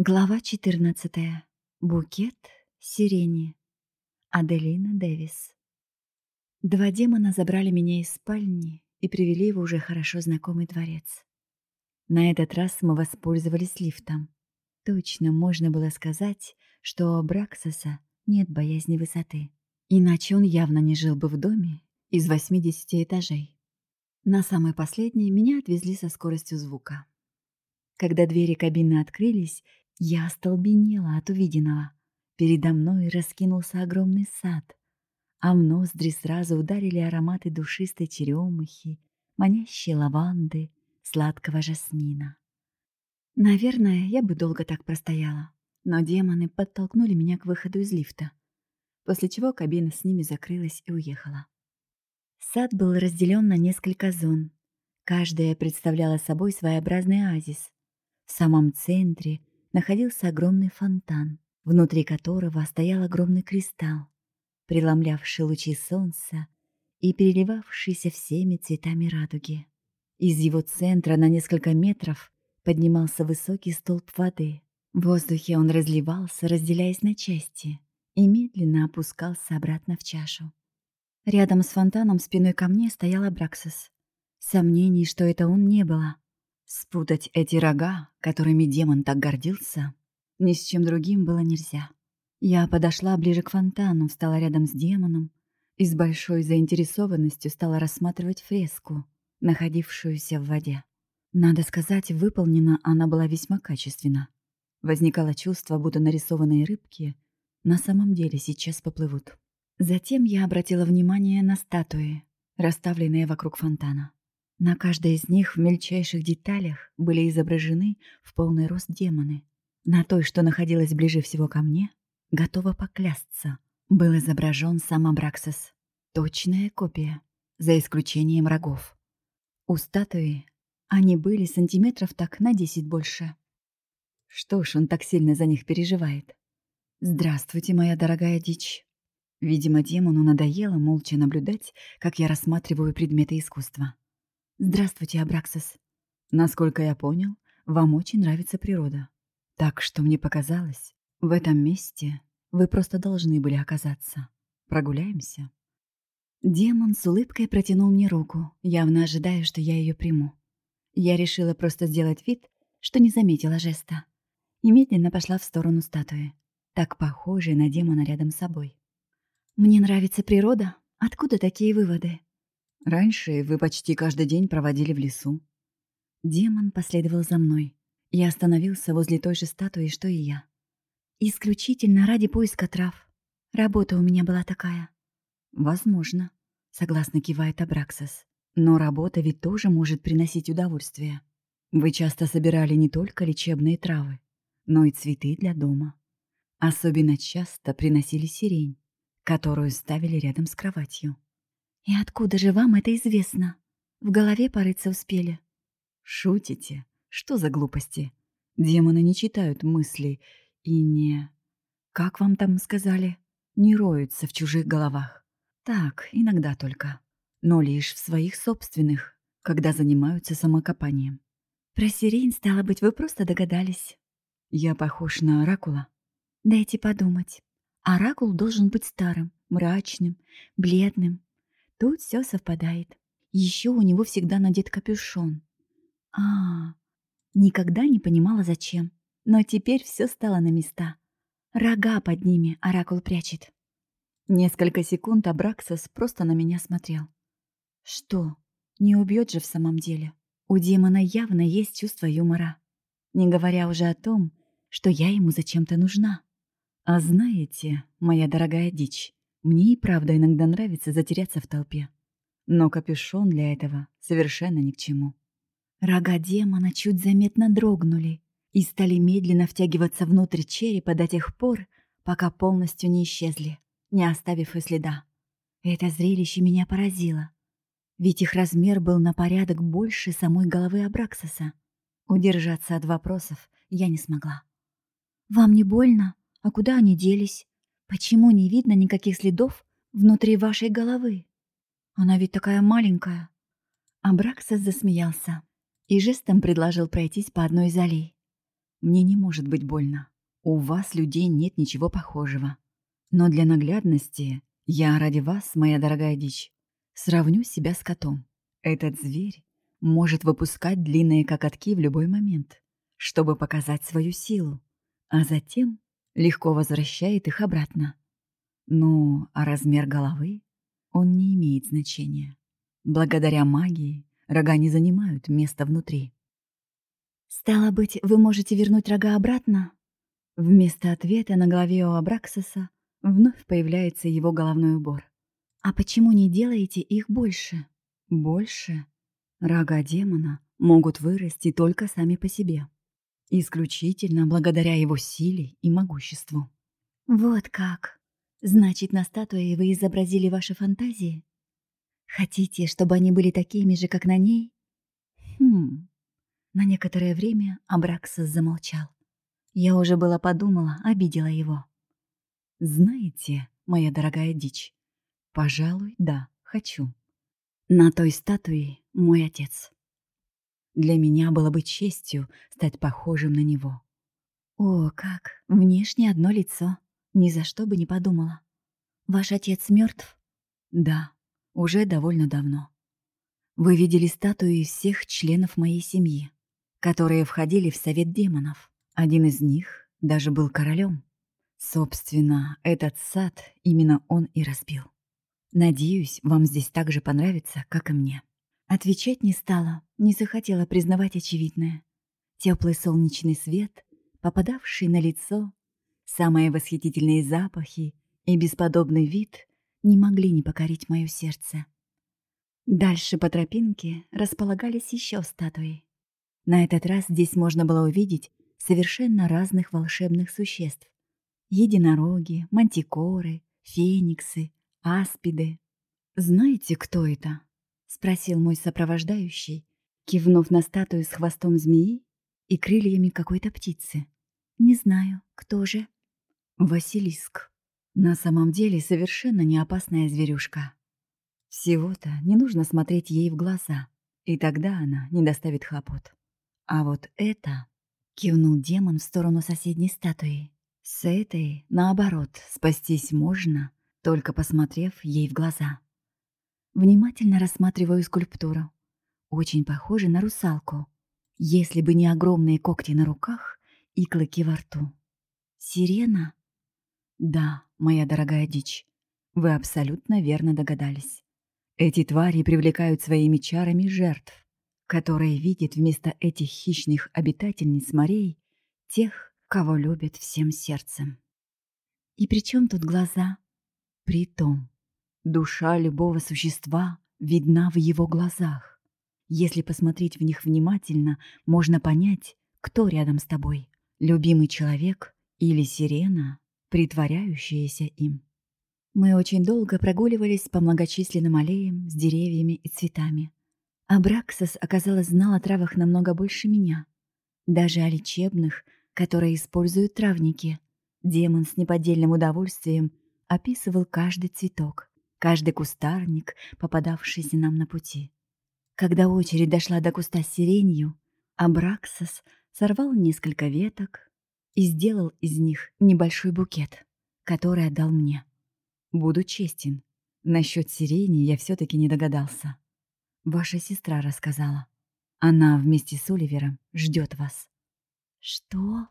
Глава 14. Букет сирени. Аделина Дэвис. Два демона забрали меня из спальни и привели в уже хорошо знакомый дворец. На этот раз мы воспользовались лифтом. Точно можно было сказать, что у Браксоса нет боязни высоты. Иначе он явно не жил бы в доме из 80 этажей. На самый последний меня отвезли со скоростью звука. Когда двери кабины открылись, я остолбенела от увиденного. Передо мной раскинулся огромный сад, а в ноздри сразу ударили ароматы душистой черемухи, манящей лаванды, сладкого жасмина. Наверное, я бы долго так простояла, но демоны подтолкнули меня к выходу из лифта, после чего кабина с ними закрылась и уехала. Сад был разделен на несколько зон. Каждая представляла собой своеобразный оазис. В самом центре находился огромный фонтан, внутри которого стоял огромный кристалл, преломлявший лучи солнца и переливавшийся всеми цветами радуги. Из его центра на несколько метров поднимался высокий столб воды. В воздухе он разливался, разделяясь на части, и медленно опускался обратно в чашу. Рядом с фонтаном спиной ко мне стоял Абраксис. Сомнений, что это он, не было. Спутать эти рога, которыми демон так гордился, ни с чем другим было нельзя. Я подошла ближе к фонтану, встала рядом с демоном и с большой заинтересованностью стала рассматривать фреску, находившуюся в воде. Надо сказать, выполнена она была весьма качественно. Возникало чувство, будто нарисованные рыбки на самом деле сейчас поплывут. Затем я обратила внимание на статуи, расставленные вокруг фонтана. На каждой из них в мельчайших деталях были изображены в полный рост демоны. На той, что находилась ближе всего ко мне, готова поклясться, был изображен сам Абраксис. Точная копия, за исключением рогов. У статуи они были сантиметров так на десять больше. Что ж он так сильно за них переживает? Здравствуйте, моя дорогая дичь. Видимо, демону надоело молча наблюдать, как я рассматриваю предметы искусства. «Здравствуйте, Абраксис. Насколько я понял, вам очень нравится природа. Так что мне показалось, в этом месте вы просто должны были оказаться. Прогуляемся?» Демон с улыбкой протянул мне руку, явно ожидая, что я ее приму. Я решила просто сделать вид, что не заметила жеста. И медленно пошла в сторону статуи, так похожей на демона рядом с собой. «Мне нравится природа? Откуда такие выводы?» Раньше вы почти каждый день проводили в лесу. Демон последовал за мной. Я остановился возле той же статуи, что и я. Исключительно ради поиска трав. Работа у меня была такая. Возможно, согласно кивает Абраксас. Но работа ведь тоже может приносить удовольствие. Вы часто собирали не только лечебные травы, но и цветы для дома. Особенно часто приносили сирень, которую ставили рядом с кроватью. «И откуда же вам это известно? В голове порыться успели?» «Шутите? Что за глупости? Демоны не читают мысли и не... Как вам там сказали? Не роются в чужих головах. Так, иногда только. Но лишь в своих собственных, когда занимаются самокопанием. Про сирень, стало быть, вы просто догадались. Я похож на оракула? Дайте подумать. Оракул должен быть старым, мрачным, бледным, Тут все совпадает. Еще у него всегда надет капюшон. А, никогда не понимала, зачем. Но теперь все стало на места. Рога под ними оракул прячет. Несколько секунд Абраксос просто на меня смотрел. Что, не убьет же в самом деле? У демона явно есть чувство юмора. Не говоря уже о том, что я ему зачем-то нужна. А знаете, моя дорогая дичь, мне и правда иногда нравится затеряться в толпе. Но капюшон для этого совершенно ни к чему. Рога демона чуть заметно дрогнули и стали медленно втягиваться внутрь черепа до тех пор, пока полностью не исчезли, не оставив и следа. Это зрелище меня поразило. Ведь их размер был на порядок больше самой головы Абраксоса. Удержаться от вопросов я не смогла. «Вам не больно? А куда они делись?» Почему не видно никаких следов внутри вашей головы? Она ведь такая маленькая. Абраксас засмеялся и жестом предложил пройтись по одной из аллей. Мне не может быть больно. У вас, людей, нет ничего похожего. Но для наглядности я ради вас, моя дорогая дичь, сравню себя с котом. Этот зверь может выпускать длинные коготки в любой момент, чтобы показать свою силу, а затем легко возвращает их обратно. Ну, а размер головы, он не имеет значения. Благодаря магии рога не занимают места внутри. «Стало быть, вы можете вернуть рога обратно?» Вместо ответа на голове у Абраксоса вновь появляется его головной убор. «А почему не делаете их больше?» «Больше?» Рога демона могут вырасти только сами по себе. Исключительно благодаря его силе и могуществу. «Вот как! Значит, на статуе вы изобразили ваши фантазии? Хотите, чтобы они были такими же, как на ней?» «Хм...» На некоторое время Абраксос замолчал. Я уже было подумала, обидела его. «Знаете, моя дорогая дичь, пожалуй, да, хочу. На той статуе мой отец. Для меня было бы честью стать похожим на него. О, как! Внешне одно лицо. Ни за что бы не подумала. Ваш отец мертв? Да, уже довольно давно. Вы видели статуи всех членов моей семьи, которые входили в совет демонов. Один из них даже был королем. Собственно, этот сад именно он и разбил. Надеюсь, вам здесь так же понравится, как и мне. Отвечать не стала, не захотела признавать очевидное. Теплый солнечный свет, попадавший на лицо, самые восхитительные запахи и бесподобный вид не могли не покорить мое сердце. Дальше по тропинке располагались еще статуи. На этот раз здесь можно было увидеть совершенно разных волшебных существ. Единороги, мантикоры, фениксы, аспиды. «Знаете, кто это?» — спросил мой сопровождающий, кивнув на статую с хвостом змеи и крыльями какой-то птицы. «Не знаю, кто же?» «Василиск. На самом деле совершенно не опасная зверюшка. Всего-то не нужно смотреть ей в глаза, и тогда она не доставит хлопот. А вот это...» — кивнул демон в сторону соседней статуи. «С этой, наоборот, спастись можно, только посмотрев ей в глаза». Внимательно рассматриваю скульптуру. Очень похоже на русалку, если бы не огромные когти на руках и клыки во рту. Сирена? Да, моя дорогая дичь, вы абсолютно верно догадались. Эти твари привлекают своими чарами жертв, которые видят вместо этих хищных обитательниц морей тех, кого любят всем сердцем. И при чем тут глаза? При том, Душа любого существа видна в его глазах. Если посмотреть в них внимательно, можно понять, кто рядом с тобой — любимый человек или сирена, притворяющаяся им. Мы очень долго прогуливались по многочисленным аллеям с деревьями и цветами. Абраксос, оказалось, знал о травах намного больше меня. Даже о лечебных, которые используют травники. Демон с неподдельным удовольствием описывал каждый цветок каждый кустарник, попадавшийся нам на пути. Когда очередь дошла до куста с сиренью, Абраксос сорвал несколько веток и сделал из них небольшой букет, который отдал мне. Буду честен, насчет сирени я все-таки не догадался. Ваша сестра рассказала. Она вместе с Оливером ждет вас. Что?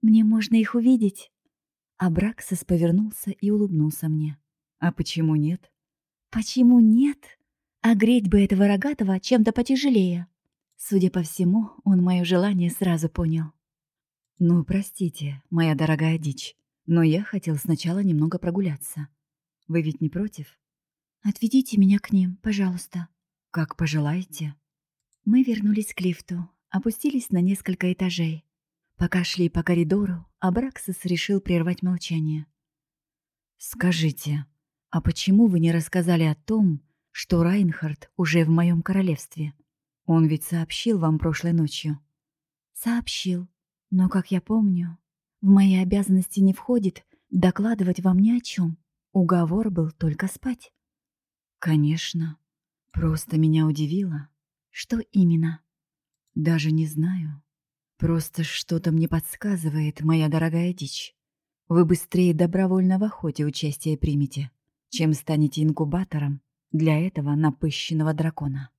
Мне можно их увидеть? Абраксос повернулся и улыбнулся мне. А почему нет? Почему нет? А греть бы этого рогатого чем-то потяжелее. Судя по всему, он мое желание сразу понял. Ну, простите, моя дорогая дичь, но я хотел сначала немного прогуляться. Вы ведь не против? Отведите меня к ним, пожалуйста. Как пожелаете. Мы вернулись к лифту, опустились на несколько этажей. Пока шли по коридору, Абраксис решил прервать молчание. «Скажите, «А почему вы не рассказали о том, что Райнхард уже в моем королевстве? Он ведь сообщил вам прошлой ночью». «Сообщил. Но, как я помню, в мои обязанности не входит докладывать вам ни о чем. Уговор был только спать». «Конечно. Просто меня удивило». «Что именно?» «Даже не знаю. Просто что-то мне подсказывает, моя дорогая дичь. Вы быстрее добровольно в охоте участие примете, чем станете инкубатором для этого напыщенного дракона.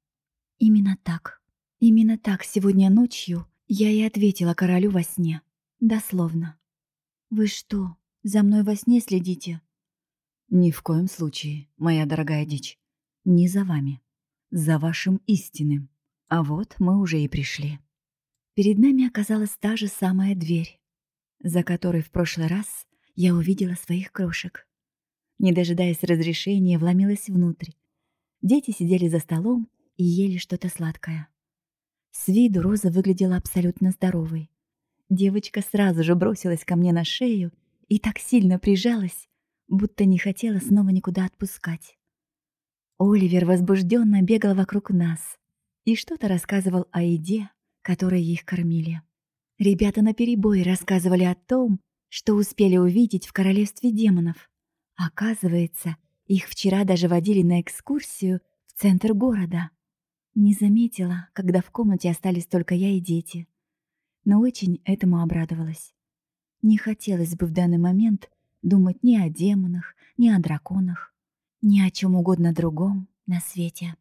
Именно так. Именно так сегодня ночью я и ответила королю во сне. Дословно. «Вы что, за мной во сне следите?» «Ни в коем случае, моя дорогая дичь. Не за вами. За вашим истинным. А вот мы уже и пришли». Перед нами оказалась та же самая дверь, за которой в прошлый раз я увидела своих крошек. Не дожидаясь разрешения, вломилась внутрь. Дети сидели за столом и ели что-то сладкое. С виду Роза выглядела абсолютно здоровой. Девочка сразу же бросилась ко мне на шею и так сильно прижалась, будто не хотела снова никуда отпускать. Оливер возбужденно бегал вокруг нас и что-то рассказывал о еде, которой их кормили. Ребята наперебой рассказывали о том, что успели увидеть в королевстве демонов. Оказывается, их вчера даже водили на экскурсию в центр города. Не заметила, когда в комнате остались только я и дети. Но очень этому обрадовалась. Не хотелось бы в данный момент думать ни о демонах, ни о драконах, ни о чем угодно другом на свете.